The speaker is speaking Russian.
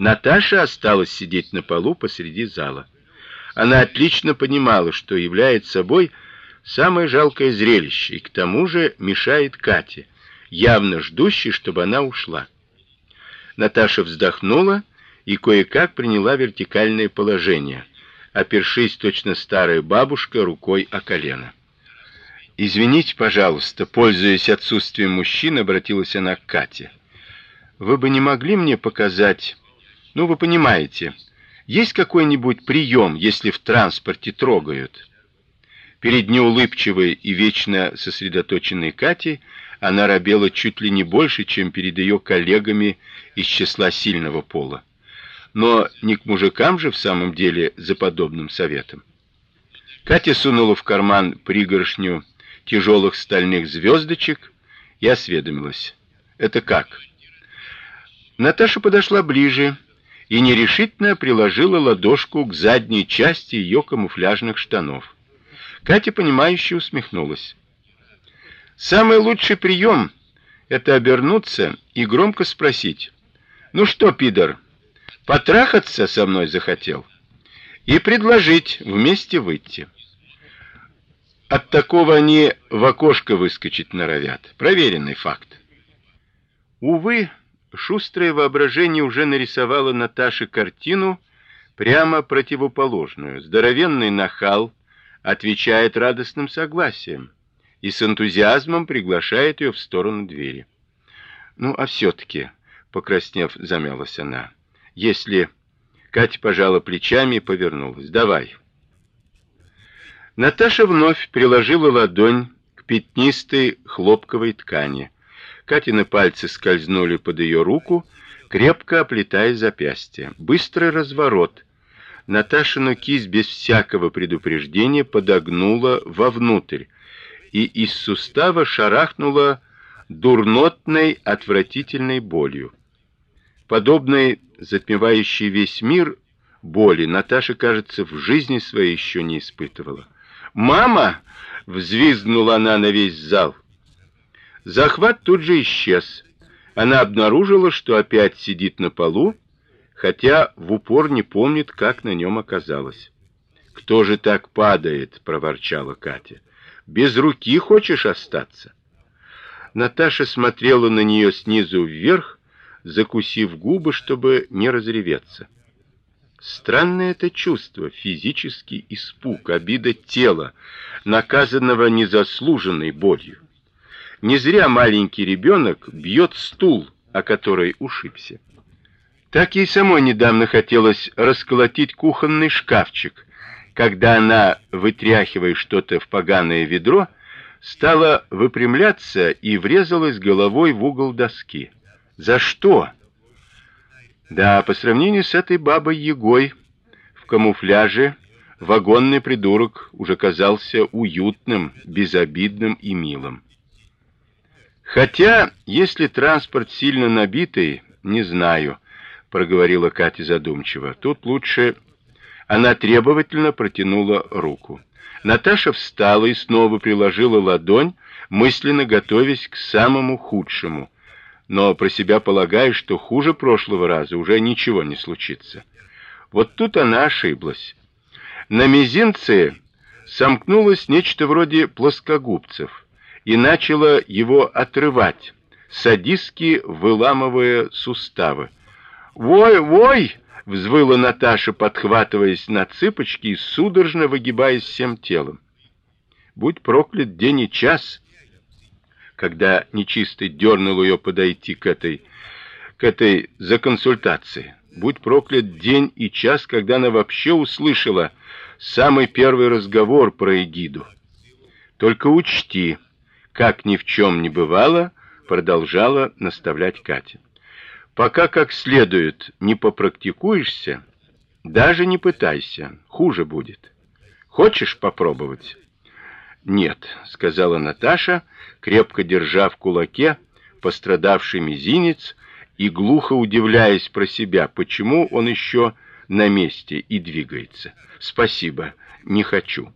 Наташа осталась сидеть на полу посреди зала. Она отлично понимала, что является собой самое жалкое зрелище, и к тому же мешает Кате, явно ждущей, чтобы она ушла. Наташа вздохнула и кое-как приняла вертикальное положение, опершись точно старая бабушка рукой о колено. Извините, пожалуйста, пользуясь отсутствием мужчин, обратилась она к Кате. Вы бы не могли мне показать, ну вы понимаете, есть какой-нибудь прием, если в транспорте трогают? Перед неулыбчивой и вечно сосредоточенной Катей она робела чуть ли не больше, чем перед ее коллегами из числа сильного пола. Но не к мужикам же в самом деле за подобным советом. Катя сунула в карман пригоршню тяжелых стальных звездочек и осведомилась: "Это как?" Наташа подошла ближе и нерешительно приложила ладошку к задней части ее камуфляжных штанов. Катя понимающе усмехнулась. Самый лучший прием — это обернуться и громко спросить: "Ну что, пидор, потрахаться со мной захотел?" и предложить вместе выйти. От такого они в окошко выскочить норовят. Проверенный факт. Увы, шустрое воображение уже нарисовало Наташе картину прямо противоположную. Здоровенный нахал отвечает радостным согласием и с энтузиазмом приглашает ее в сторону двери. Ну, а все таки покраснев, замялась она. Если Катя пожала плечами и повернулась. Давай. Наташа вновь приложила ладонь к пятнистой хлопковой ткани. Катины пальцы скользнули под ее руку, крепко оплетая запястье. Быстрый разворот. Наташину кисть без всякого предупреждения подогнула вовнутрь и из сустава шарахнула дурнотной, отвратительной болью. Подобной затмевающей весь мир боли Наташа, кажется, в жизни своей еще не испытывала. "Мама!" взвизгнула она на весь зал. Захват тут же исчез. Она обнаружила, что опять сидит на полу, хотя в упор не помнит, как на нем оказалась. "Кто же так падает?" проворчала Катя. Без руки хочешь остаться? Наташа смотрела на нее снизу вверх, закусив губы, чтобы не разреветься. Странное это чувство, физический испуг, обида тела, наказанного незаслуженной болью. Не зря маленький ребенок бьет стул, о который ушибся. Так ей самой недавно хотелось расколотить кухонный шкафчик, когда она, вытряхивая что-то в поганое ведро, стала выпрямляться и врезалась головой в угол доски. За что? Да, по сравнению с этой бабой Егой в камуфляже вагонный придурок уже казался уютным, безобидным и милым. Хотя, если транспорт сильно набитый, не знаю, проговорила Катя задумчиво. Тут лучше она требовательно протянула руку. Наташа встала и снова приложила ладонь, мысленно готовясь к самому худшему, но про себя полагая, что хуже прошлого раза уже ничего не случится. Вот тут она ошиблась. На мизинце сомкнулось нечто вроде плоскогубцев и начало его отрывать, садистски выламывая суставы. "Вой, вой!" взвыла Наташа, подхватываясь на цыпочки и судорожно выгибаясь всем телом. Будь проклят день и час, когда нечистый дернул ее подойти к этой к этой за консультацией. Будь проклят день и час, когда она вообще услышала самый первый разговор про Эгиду. Только учти, как ни в чем не бывало, продолжала наставлять Катя. Пока как следует не попрактикуешься, даже не пытайся, хуже будет. Хочешь попробовать? Нет, сказала Наташа, крепко держа в кулаке пострадавший мизинец и глухо удивляясь про себя, почему он еще на месте и двигается. Спасибо, не хочу.